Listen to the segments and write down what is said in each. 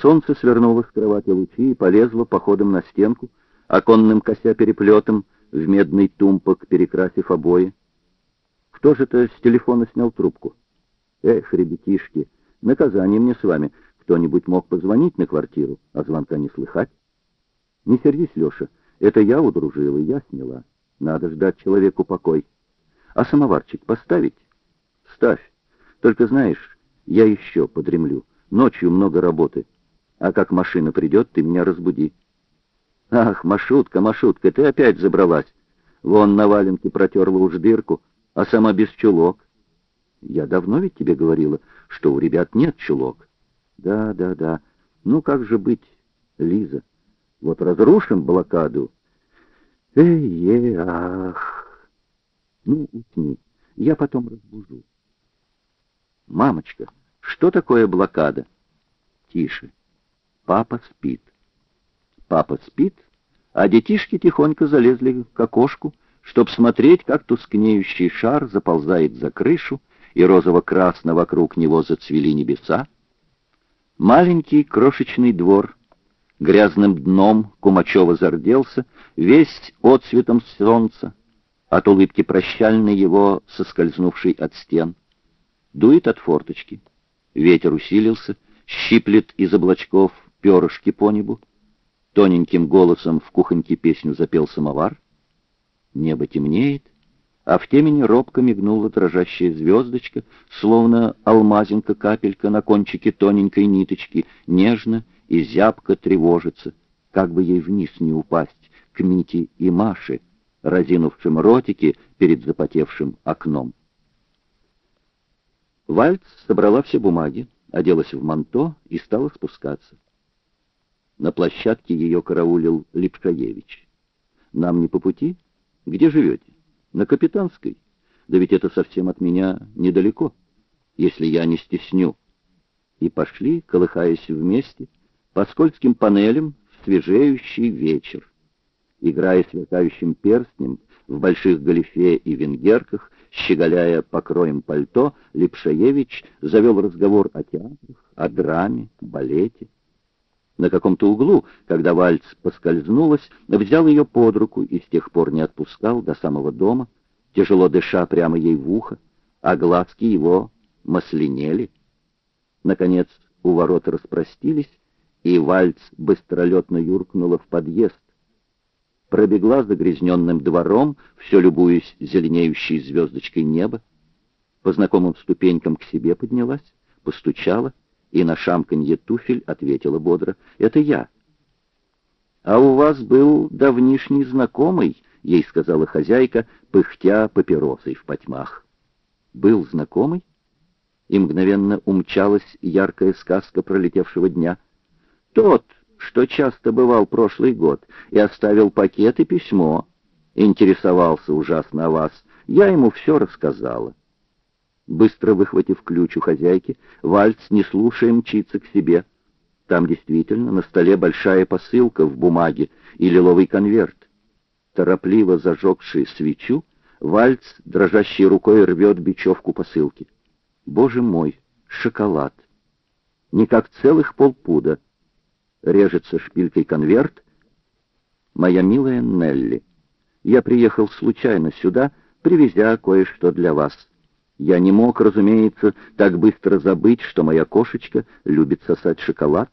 Солнце свернуло с кровати лучи и полезло походом на стенку, оконным кося переплетом, в медный тумпок, перекрасив обои. Кто же это с телефона снял трубку? Эх, ребятишки, наказание мне с вами. Кто-нибудь мог позвонить на квартиру, а звонка не слыхать? Не сердись, Леша, это я удружила, я сняла. Надо ждать человеку покой. А самоварчик поставить? Ставь. Только знаешь, я еще подремлю. Ночью много работы. А как машина придет, ты меня разбуди. Ах, Машутка, Машутка, ты опять забралась. Вон на валенке протерла уж дырку, а сама без чулок. Я давно ведь тебе говорила, что у ребят нет чулок. Да, да, да. Ну как же быть, Лиза? Вот разрушим блокаду. Эй, ах. Ну, усни. Я потом разбужу. Мамочка, что такое блокада? Тише. Папа спит. Папа спит, а детишки тихонько залезли к окошку, чтоб смотреть, как тускнеющий шар заползает за крышу, и розово-красно вокруг него зацвели небеса. Маленький крошечный двор грязным дном Кумачева зарделся, весь отцветом солнца, от улыбки прощальной его, соскользнувшей от стен. Дует от форточки. Ветер усилился, щиплет из облачков перышки по небу. Тоненьким голосом в кухоньке песню запел самовар. Небо темнеет, а в темени робко мигнула дрожащая звездочка, словно алмазинка-капелька на кончике тоненькой ниточки, нежно и зябко тревожится, как бы ей вниз не упасть, к Мите и Маше, разинувшим ротики перед запотевшим окном. Вальц собрала все бумаги, оделась в манто и стала спускаться. На площадке ее караулил Липшаевич. «Нам не по пути? Где живете?» На Капитанской? Да ведь это совсем от меня недалеко, если я не стесню. И пошли, колыхаясь вместе, по скользким панелям в свежеющий вечер. Играя сверкающим перстнем, в больших галифе и венгерках, щеголяя покроем пальто, Лепшаевич завел разговор о театрах, о драме, балете. На каком-то углу, когда вальц поскользнулась, взял ее под руку и с тех пор не отпускал до самого дома, тяжело дыша прямо ей в ухо, а глазки его маслинели. Наконец у ворот распростились, и вальц быстролетно юркнула в подъезд. Пробегла загрязненным двором, все любуясь зеленеющей звездочкой неба, по знакомым ступенькам к себе поднялась, постучала, и на шамканье туфель ответила бодро, «Это я». «А у вас был давнишний знакомый», — ей сказала хозяйка, пыхтя папиросой в потьмах. «Был знакомый?» И мгновенно умчалась яркая сказка пролетевшего дня. «Тот, что часто бывал прошлый год, и оставил пакет и письмо. Интересовался ужасно о вас. Я ему все рассказала. Быстро выхватив ключ у хозяйки, Вальц, не слушая, мчится к себе. Там действительно на столе большая посылка в бумаге и лиловый конверт. Торопливо зажегший свечу, Вальц дрожащей рукой рвет бечевку посылки. Боже мой, шоколад! Не как целых полпуда. Режется шпилькой конверт. Моя милая Нелли, я приехал случайно сюда, привезя кое-что для вас. Я не мог, разумеется, так быстро забыть, что моя кошечка любит сосать шоколад,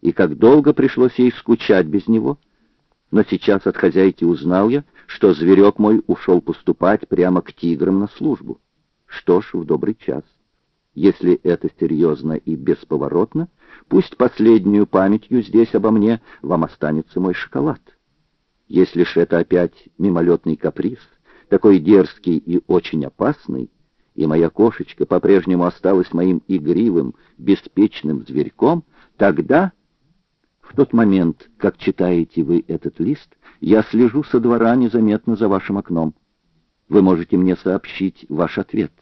и как долго пришлось ей скучать без него. Но сейчас от хозяйки узнал я, что зверек мой ушел поступать прямо к тиграм на службу. Что ж, в добрый час. Если это серьезно и бесповоротно, пусть последнюю памятью здесь обо мне вам останется мой шоколад. Если ж это опять мимолетный каприз, такой дерзкий и очень опасный, и моя кошечка по-прежнему осталась моим игривым, беспечным зверьком, тогда, в тот момент, как читаете вы этот лист, я слежу со двора незаметно за вашим окном. Вы можете мне сообщить ваш ответ.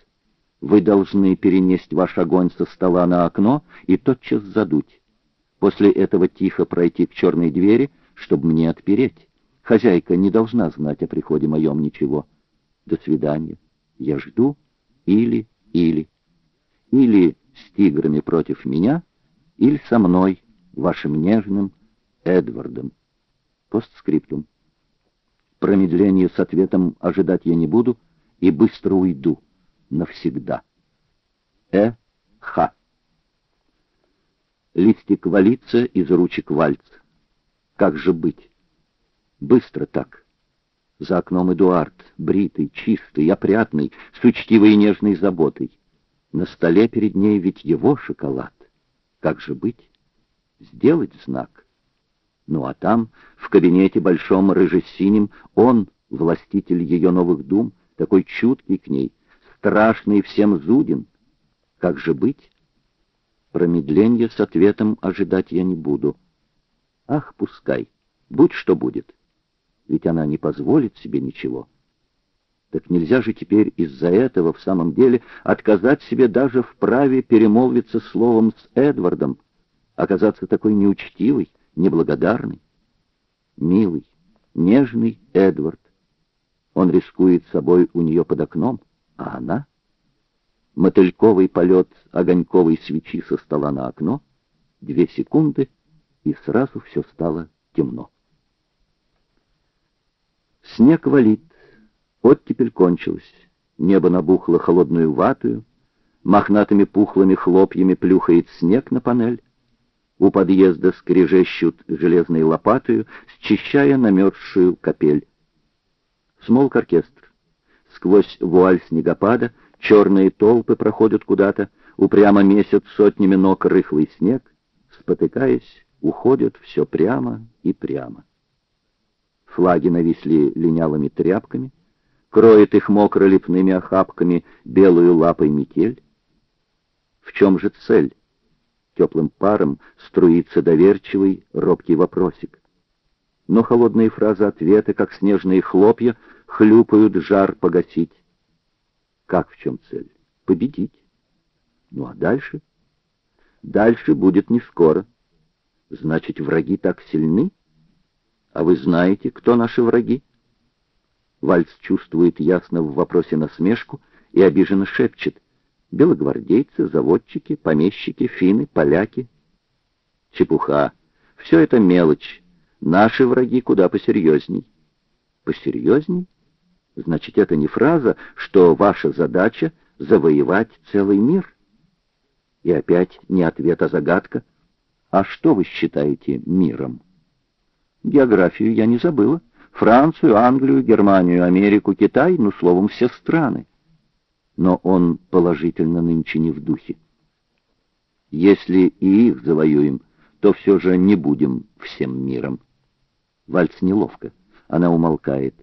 Вы должны перенести ваш огонь со стола на окно и тотчас задуть. После этого тихо пройти к черной двери, чтобы мне отпереть. Хозяйка не должна знать о приходе моем ничего. До свидания. Я жду или, или. Или с тиграми против меня, или со мной, вашим нежным Эдвардом. Постскриптум. Промедление с ответом ожидать я не буду и быстро уйду. Навсегда. Э. Х. Листик валится из ручек вальц. Как же быть? Быстро так. За окном Эдуард, бритый, чистый, опрятный, с учтивой и нежной заботой. На столе перед ней ведь его шоколад. Как же быть? Сделать знак. Ну а там, в кабинете большом рыже-синим, он, властитель ее новых дум, такой чуткий к ней, страшный всем зуден. Как же быть? Промедления с ответом ожидать я не буду. Ах, пускай, будь что будет. Ведь она не позволит себе ничего. Так нельзя же теперь из-за этого в самом деле отказать себе даже в праве перемолвиться словом с Эдвардом, оказаться такой неучтивой, неблагодарный. Милый, нежный Эдвард. Он рискует собой у нее под окном, а она... Мотыльковый полет огоньковой свечи со стола на окно, две секунды, и сразу все стало темно. Снег валит, Оттепель кончилась. Небо набухло холодную ватую, мохнатыми пухлыми хлопьями плюхает снег на панель. У подъезда скрежещут железной лопатою, счищая намерзшую капель. Смолк оркестр. Сквозь вуаль снегопада черные толпы проходят куда-то, упрямо месяц сотнями ног рыхлый снег, спотыкаясь, уходят все прямо и прямо. Флаги нависли линялыми тряпками — кроет их мокро-лепными охапками белую лапой метель? В чем же цель? Теплым паром струится доверчивый, робкий вопросик. Но холодные фразы ответа, как снежные хлопья, хлюпают жар погасить. Как в чем цель? Победить. Ну а дальше? Дальше будет не скоро. Значит, враги так сильны? А вы знаете, кто наши враги? Вальц чувствует ясно в вопросе насмешку и обиженно шепчет. Белогвардейцы, заводчики, помещики, финны, поляки. Чепуха. Все это мелочь. Наши враги куда посерьезней. Посерьезней? Значит, это не фраза, что ваша задача — завоевать целый мир. И опять не ответ, а загадка. А что вы считаете миром? Географию я не забыла. Францию, Англию, Германию, Америку, Китай, ну, словом, все страны. Но он положительно нынче не в духе. Если и их завоюем, то все же не будем всем миром. Вальц неловко, она умолкает.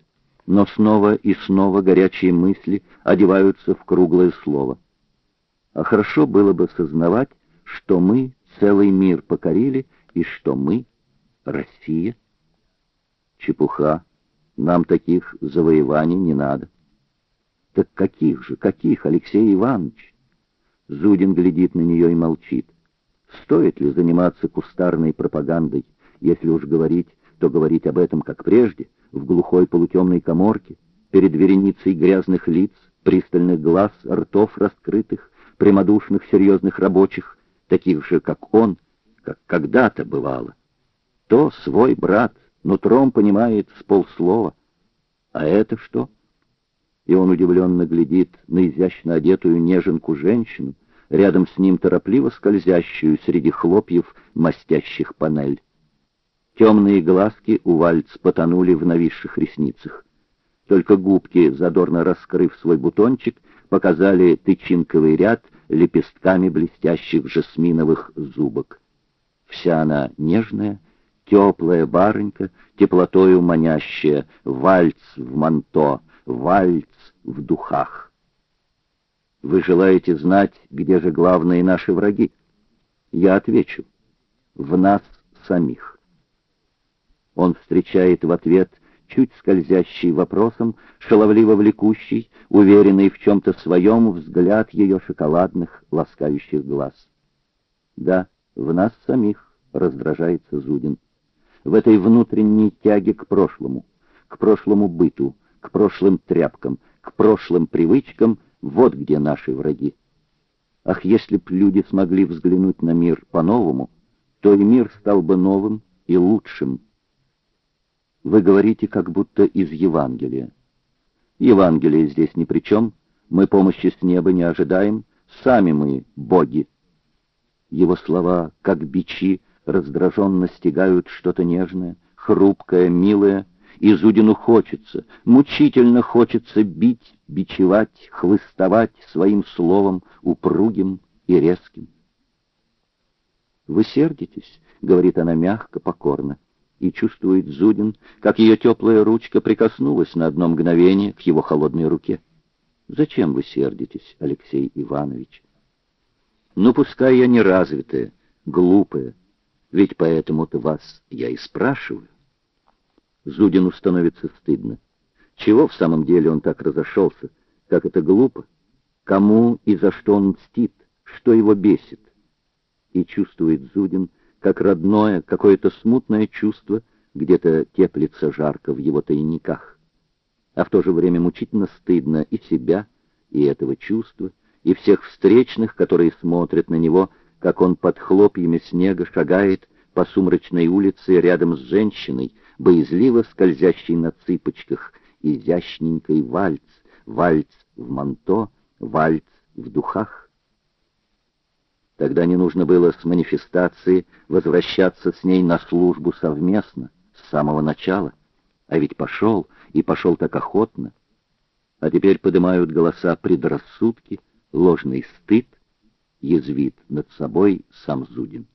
Но снова и снова горячие мысли одеваются в круглое слово. А хорошо было бы сознавать, что мы целый мир покорили, и что мы — Россия — Чепуха. Нам таких завоеваний не надо. Так каких же, каких, Алексей Иванович? Зудин глядит на нее и молчит. Стоит ли заниматься кустарной пропагандой? Если уж говорить, то говорить об этом, как прежде, в глухой полутемной коморке, перед вереницей грязных лиц, пристальных глаз, ртов раскрытых, прямодушных серьезных рабочих, таких же, как он, как когда-то бывало. То свой брат, нутром понимает с полслова. А это что? И он удивленно глядит на изящно одетую неженку-женщину, рядом с ним торопливо скользящую среди хлопьев, мастящих панель. Темные глазки у вальц потонули в нависших ресницах. Только губки, задорно раскрыв свой бутончик, показали тычинковый ряд лепестками блестящих жасминовых зубок. Вся она нежная, теплая барынька, теплотою манящая, вальц в манто, вальц в духах. Вы желаете знать, где же главные наши враги? Я отвечу. В нас самих. Он встречает в ответ чуть скользящий вопросом, шаловливо влекущий, уверенный в чем-то своем взгляд ее шоколадных, ласкающих глаз. Да, в нас самих, раздражается Зудин в этой внутренней тяге к прошлому, к прошлому быту, к прошлым тряпкам, к прошлым привычкам, вот где наши враги. Ах, если б люди смогли взглянуть на мир по-новому, то и мир стал бы новым и лучшим. Вы говорите, как будто из Евангелия. Евангелие здесь ни при чем, мы помощи с неба не ожидаем, сами мы боги. Его слова, как бичи, раздраженно стегают что-то нежное, хрупкое, милое, и Зудину хочется, мучительно хочется бить, бичевать, хлыстовать своим словом упругим и резким. «Вы сердитесь», — говорит она мягко, покорно, и чувствует Зудин, как ее теплая ручка прикоснулась на одно мгновение к его холодной руке. «Зачем вы сердитесь, Алексей Иванович?» «Ну, пускай я неразвитая, глупая, ведь поэтому-то вас я и спрашиваю». Зудину становится стыдно. Чего в самом деле он так разошелся? Как это глупо? Кому и за что он мстит? Что его бесит? И чувствует Зудин, как родное, какое-то смутное чувство где-то теплится жарко в его тайниках. А в то же время мучительно стыдно и себя, и этого чувства, и всех встречных, которые смотрят на него, как он под хлопьями снега шагает по сумрачной улице рядом с женщиной, боязливо скользящей на цыпочках, изящненькой вальц, вальц в манто, вальц в духах. Тогда не нужно было с манифестации возвращаться с ней на службу совместно, с самого начала. А ведь пошел, и пошел так охотно. А теперь поднимают голоса предрассудки, ложный стыд, язвит над собой сам Зудин.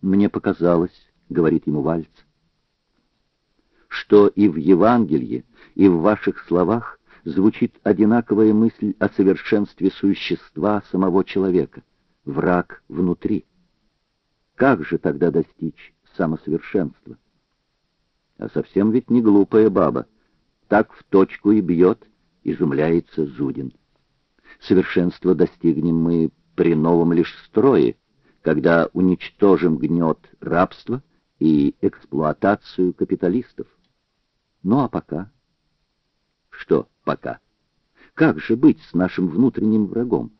«Мне показалось», — говорит ему Вальц, что и в Евангелии, и в ваших словах звучит одинаковая мысль о совершенстве существа самого человека, враг внутри. Как же тогда достичь самосовершенства? А совсем ведь не глупая баба. Так в точку и бьет, изумляется Зудин. Совершенство достигнем мы при новом лишь строе, когда уничтожим гнет рабства и эксплуатацию капиталистов. Ну а пока? Что пока? Как же быть с нашим внутренним врагом?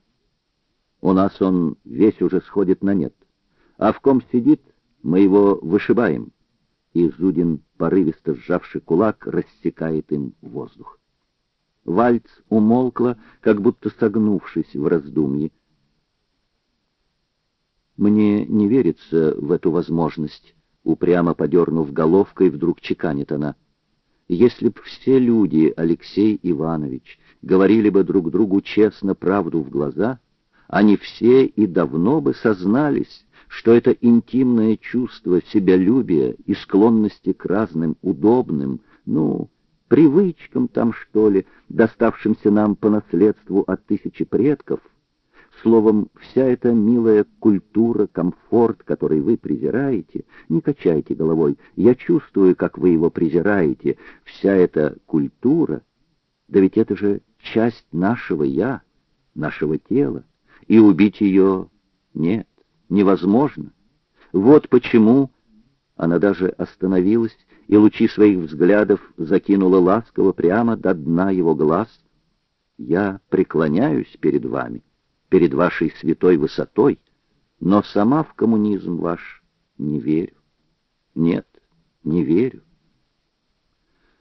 У нас он весь уже сходит на нет. А в ком сидит, мы его вышибаем. И Зудин, порывисто сжавший кулак, рассекает им воздух. Вальц умолкла, как будто согнувшись в раздумье. Мне не верится в эту возможность, упрямо подернув головкой, вдруг чеканит она. Если б все люди, Алексей Иванович, говорили бы друг другу честно правду в глаза, они все и давно бы сознались, что это интимное чувство себялюбия и склонности к разным удобным, ну, привычкам там, что ли, доставшимся нам по наследству от тысячи предков, Словом, вся эта милая культура, комфорт, который вы презираете, не качайте головой, я чувствую, как вы его презираете, вся эта культура, да ведь это же часть нашего «я», нашего тела, и убить ее нет, невозможно. Вот почему она даже остановилась и лучи своих взглядов закинула ласково прямо до дна его глаз. «Я преклоняюсь перед вами» перед вашей святой высотой, но сама в коммунизм ваш не верю. Нет, не верю.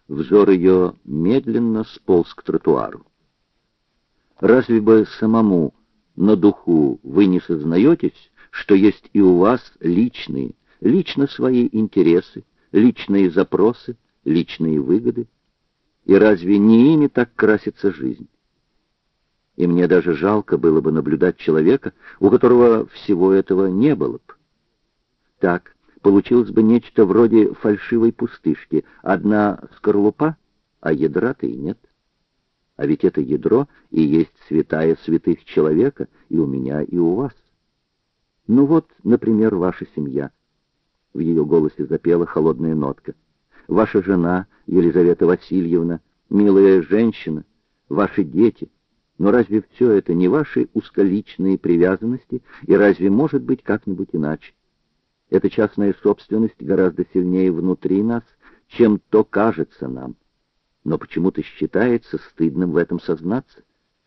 Взор ее медленно сполз к тротуару. Разве бы самому на духу вы не сознаетесь, что есть и у вас личные, лично свои интересы, личные запросы, личные выгоды? И разве не ими так красится жизнь? и мне даже жалко было бы наблюдать человека, у которого всего этого не было бы. Так, получилось бы нечто вроде фальшивой пустышки, одна скорлупа, а ядра-то и нет. А ведь это ядро и есть святая святых человека, и у меня, и у вас. Ну вот, например, ваша семья. В ее голосе запела холодная нотка. Ваша жена, Елизавета Васильевна, милая женщина, ваши дети — но разве все это не ваши узколичные привязанности, и разве может быть как-нибудь иначе? Эта частная собственность гораздо сильнее внутри нас, чем то кажется нам. Но почему-то считается стыдным в этом сознаться.